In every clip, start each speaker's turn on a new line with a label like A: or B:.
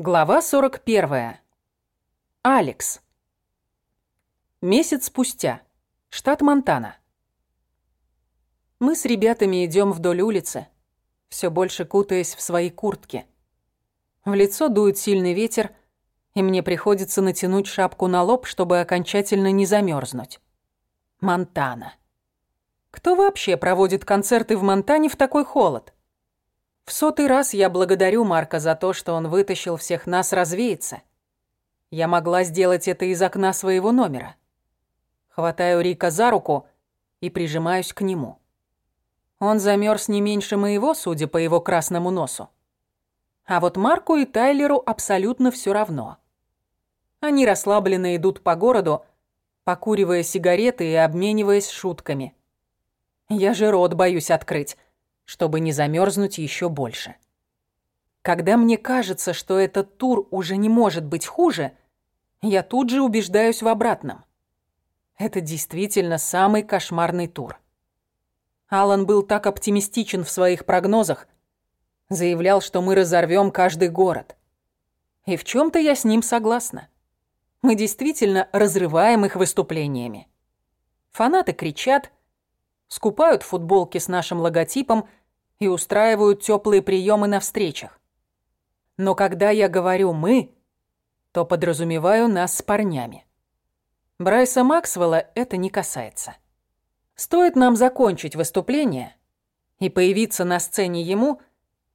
A: Глава 41. Алекс. Месяц спустя. Штат Монтана. Мы с ребятами идем вдоль улицы, все больше кутаясь в свои куртки. В лицо дует сильный ветер, и мне приходится натянуть шапку на лоб, чтобы окончательно не замерзнуть. Монтана. Кто вообще проводит концерты в Монтане в такой холод? В сотый раз я благодарю Марка за то, что он вытащил всех нас развеяться. Я могла сделать это из окна своего номера. Хватаю Рика за руку и прижимаюсь к нему. Он замерз не меньше моего, судя по его красному носу. А вот Марку и Тайлеру абсолютно все равно. Они расслабленно идут по городу, покуривая сигареты и обмениваясь шутками. Я же рот боюсь открыть, чтобы не замерзнуть еще больше. Когда мне кажется, что этот тур уже не может быть хуже, я тут же убеждаюсь в обратном. Это действительно самый кошмарный тур. Алан был так оптимистичен в своих прогнозах, заявлял, что мы разорвем каждый город. И в чем то я с ним согласна. Мы действительно разрываем их выступлениями. Фанаты кричат, скупают футболки с нашим логотипом и устраивают теплые приемы на встречах. Но когда я говорю «мы», то подразумеваю нас с парнями. Брайса Максвелла это не касается. Стоит нам закончить выступление и появиться на сцене ему,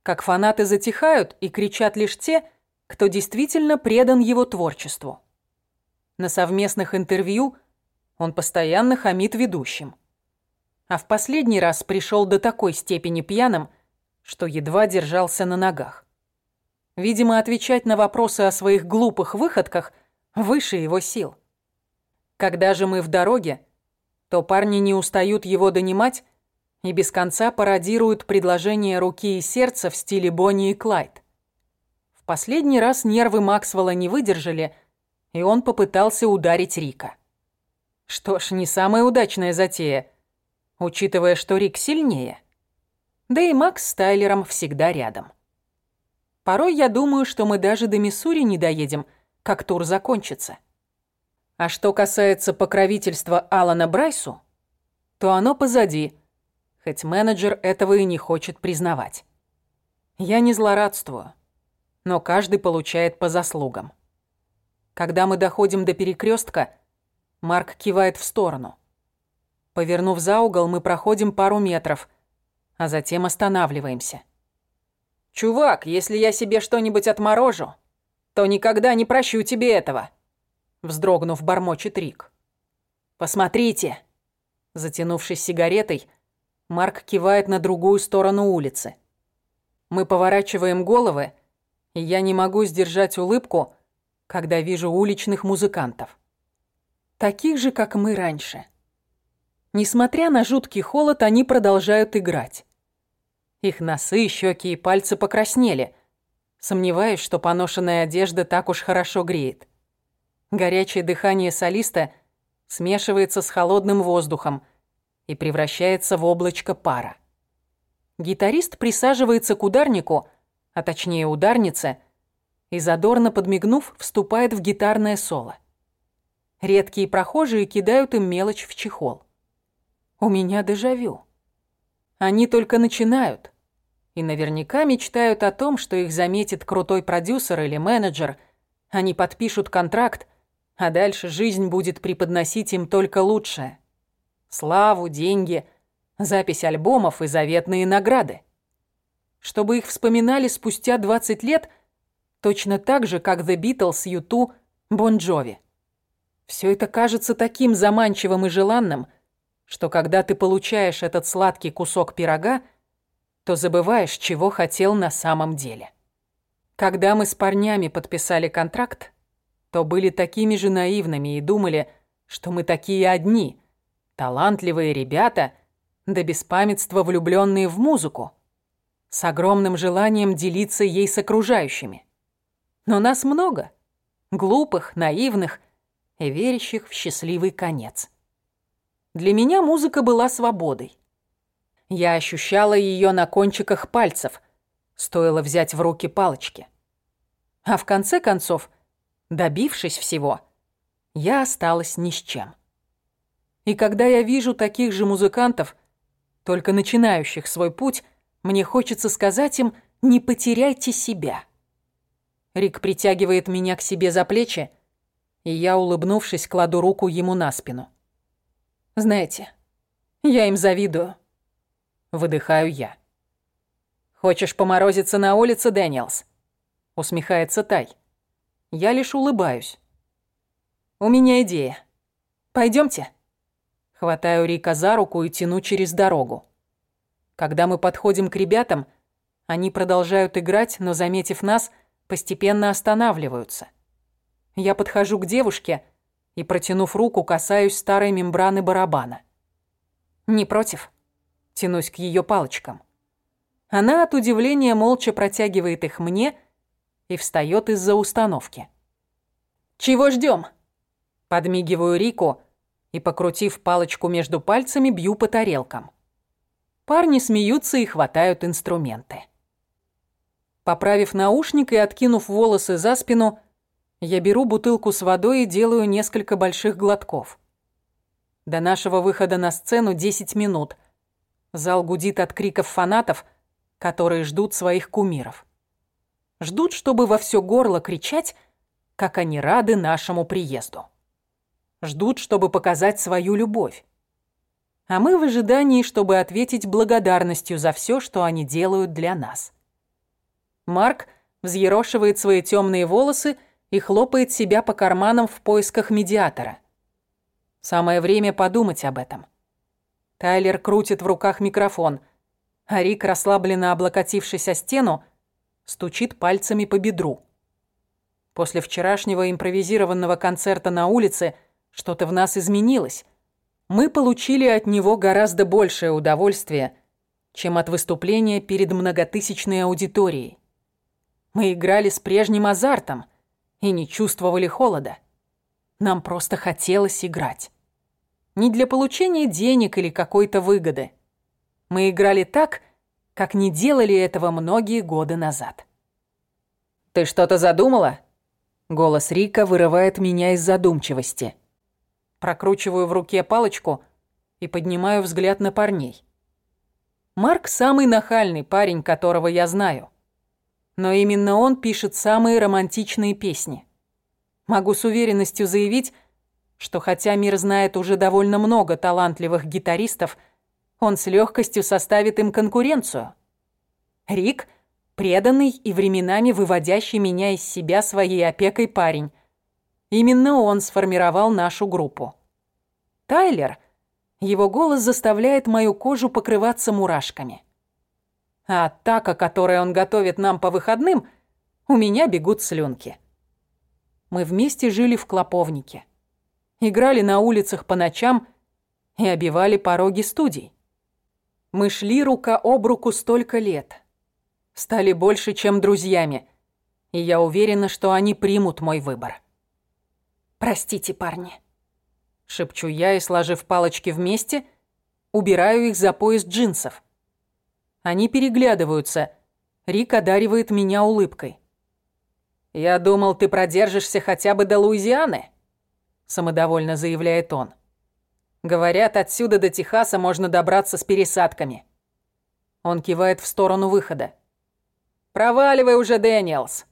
A: как фанаты затихают и кричат лишь те, кто действительно предан его творчеству. На совместных интервью он постоянно хамит ведущим а в последний раз пришел до такой степени пьяным, что едва держался на ногах. Видимо, отвечать на вопросы о своих глупых выходках выше его сил. Когда же мы в дороге, то парни не устают его донимать и без конца пародируют предложение руки и сердца в стиле Бонни и Клайд. В последний раз нервы Максвелла не выдержали, и он попытался ударить Рика. Что ж, не самая удачная затея – учитывая, что Рик сильнее. Да и Макс с Тайлером всегда рядом. Порой я думаю, что мы даже до Миссури не доедем, как тур закончится. А что касается покровительства Алана Брайсу, то оно позади, хоть менеджер этого и не хочет признавать. Я не злорадствую, но каждый получает по заслугам. Когда мы доходим до перекрестка, Марк кивает в сторону – Повернув за угол, мы проходим пару метров, а затем останавливаемся. «Чувак, если я себе что-нибудь отморожу, то никогда не прощу тебе этого», вздрогнув, бормочет Рик. «Посмотрите!» Затянувшись сигаретой, Марк кивает на другую сторону улицы. Мы поворачиваем головы, и я не могу сдержать улыбку, когда вижу уличных музыкантов. Таких же, как мы раньше. Несмотря на жуткий холод, они продолжают играть. Их носы, щеки и пальцы покраснели. Сомневаюсь, что поношенная одежда так уж хорошо греет. Горячее дыхание солиста смешивается с холодным воздухом и превращается в облачко пара. Гитарист присаживается к ударнику, а точнее ударнице, и задорно подмигнув, вступает в гитарное соло. Редкие прохожие кидают им мелочь в чехол. У меня дежавю. Они только начинают. И наверняка мечтают о том, что их заметит крутой продюсер или менеджер. Они подпишут контракт, а дальше жизнь будет преподносить им только лучшее. Славу, деньги, запись альбомов и заветные награды. Чтобы их вспоминали спустя 20 лет, точно так же, как The Beatles, U2, Bon Jovi. Все это кажется таким заманчивым и желанным – что когда ты получаешь этот сладкий кусок пирога, то забываешь, чего хотел на самом деле. Когда мы с парнями подписали контракт, то были такими же наивными и думали, что мы такие одни, талантливые ребята, да беспамятства влюбленные в музыку, с огромным желанием делиться ей с окружающими. Но нас много, глупых, наивных и верящих в счастливый конец. Для меня музыка была свободой. Я ощущала ее на кончиках пальцев, стоило взять в руки палочки. А в конце концов, добившись всего, я осталась ни с чем. И когда я вижу таких же музыкантов, только начинающих свой путь, мне хочется сказать им «не потеряйте себя». Рик притягивает меня к себе за плечи, и я, улыбнувшись, кладу руку ему на спину. Знаете, я им завидую. Выдыхаю я. Хочешь поморозиться на улице, Дэниелс? Усмехается Тай. Я лишь улыбаюсь. У меня идея. Пойдемте. Хватаю Рика за руку и тяну через дорогу. Когда мы подходим к ребятам, они продолжают играть, но, заметив нас, постепенно останавливаются. Я подхожу к девушке и, протянув руку, касаюсь старой мембраны барабана. «Не против?» Тянусь к ее палочкам. Она от удивления молча протягивает их мне и встает из-за установки. «Чего ждем? Подмигиваю Рику и, покрутив палочку между пальцами, бью по тарелкам. Парни смеются и хватают инструменты. Поправив наушник и откинув волосы за спину, я беру бутылку с водой и делаю несколько больших глотков. До нашего выхода на сцену 10 минут. Зал гудит от криков фанатов, которые ждут своих кумиров. Ждут, чтобы во все горло кричать, как они рады нашему приезду. Ждут, чтобы показать свою любовь. А мы в ожидании, чтобы ответить благодарностью за все, что они делают для нас. Марк взъерошивает свои темные волосы и хлопает себя по карманам в поисках медиатора. Самое время подумать об этом. Тайлер крутит в руках микрофон, а Рик, расслабленно облокотившись о стену, стучит пальцами по бедру. После вчерашнего импровизированного концерта на улице что-то в нас изменилось. Мы получили от него гораздо большее удовольствие, чем от выступления перед многотысячной аудиторией. Мы играли с прежним азартом – и не чувствовали холода. Нам просто хотелось играть. Не для получения денег или какой-то выгоды. Мы играли так, как не делали этого многие годы назад. «Ты что-то задумала?» Голос Рика вырывает меня из задумчивости. Прокручиваю в руке палочку и поднимаю взгляд на парней. Марк самый нахальный парень, которого я знаю но именно он пишет самые романтичные песни. Могу с уверенностью заявить, что хотя мир знает уже довольно много талантливых гитаристов, он с легкостью составит им конкуренцию. Рик – преданный и временами выводящий меня из себя своей опекой парень. Именно он сформировал нашу группу. Тайлер – его голос заставляет мою кожу покрываться мурашками. А от така, который он готовит нам по выходным, у меня бегут слюнки. Мы вместе жили в Клоповнике. Играли на улицах по ночам и обивали пороги студий. Мы шли рука об руку столько лет. Стали больше, чем друзьями. И я уверена, что они примут мой выбор. «Простите, парни», — шепчу я и, сложив палочки вместе, убираю их за пояс джинсов. Они переглядываются. Рик одаривает меня улыбкой. «Я думал, ты продержишься хотя бы до Луизианы», — самодовольно заявляет он. «Говорят, отсюда до Техаса можно добраться с пересадками». Он кивает в сторону выхода. «Проваливай уже, Дэниелс.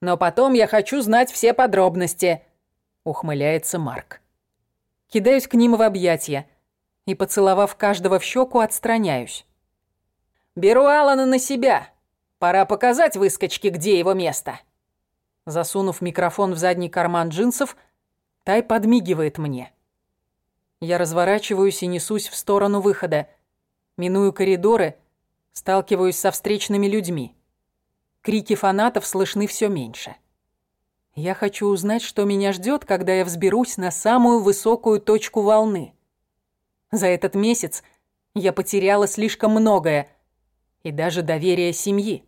A: Но потом я хочу знать все подробности», — ухмыляется Марк. Кидаюсь к ним в объятия и, поцеловав каждого в щеку, отстраняюсь. «Беру Алана на себя. Пора показать выскочке, где его место». Засунув микрофон в задний карман джинсов, Тай подмигивает мне. Я разворачиваюсь и несусь в сторону выхода. Миную коридоры, сталкиваюсь со встречными людьми. Крики фанатов слышны все меньше. Я хочу узнать, что меня ждет, когда я взберусь на самую высокую точку волны. За этот месяц я потеряла слишком многое — и даже доверие семьи.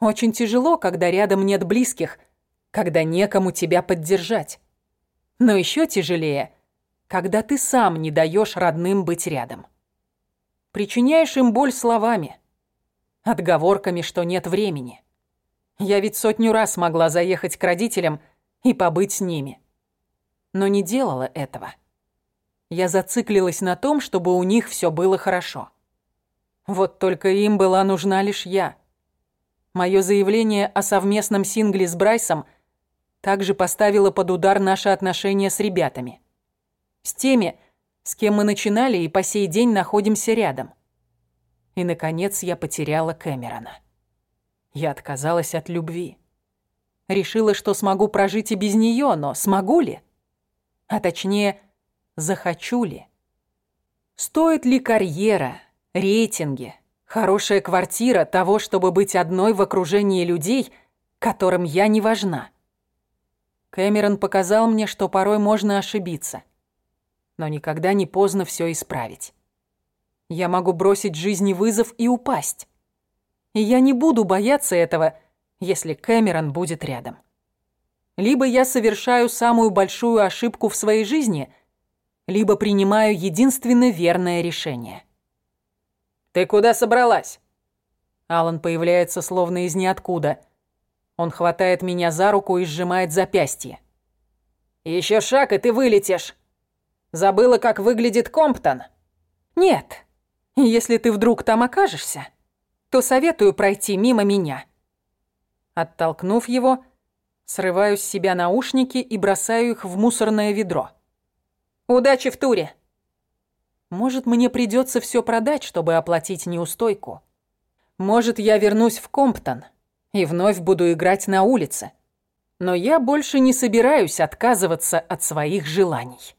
A: Очень тяжело, когда рядом нет близких, когда некому тебя поддержать. Но еще тяжелее, когда ты сам не даешь родным быть рядом. Причиняешь им боль словами, отговорками, что нет времени. Я ведь сотню раз могла заехать к родителям и побыть с ними. Но не делала этого. Я зациклилась на том, чтобы у них все было хорошо. Вот только им была нужна лишь я. Мое заявление о совместном сингле с Брайсом также поставило под удар наши отношения с ребятами. С теми, с кем мы начинали и по сей день находимся рядом. И, наконец, я потеряла Кэмерона. Я отказалась от любви. Решила, что смогу прожить и без нее, но смогу ли? А точнее, захочу ли? Стоит ли карьера, рейтинги, хорошая квартира того, чтобы быть одной в окружении людей, которым я не важна? Кэмерон показал мне, что порой можно ошибиться, но никогда не поздно все исправить. Я могу бросить жизни вызов и упасть. И я не буду бояться этого, если Кэмерон будет рядом. Либо я совершаю самую большую ошибку в своей жизни, либо принимаю единственно верное решение. «Ты куда собралась?» Алан появляется словно из ниоткуда. Он хватает меня за руку и сжимает запястье. «Еще шаг, и ты вылетишь. Забыла, как выглядит Комптон?» «Нет», если ты вдруг там окажешься, то советую пройти мимо меня». Оттолкнув его, срываю с себя наушники и бросаю их в мусорное ведро. «Удачи в туре!» Может, мне придется все продать, чтобы оплатить неустойку. Может, я вернусь в Комптон и вновь буду играть на улице. Но я больше не собираюсь отказываться от своих желаний.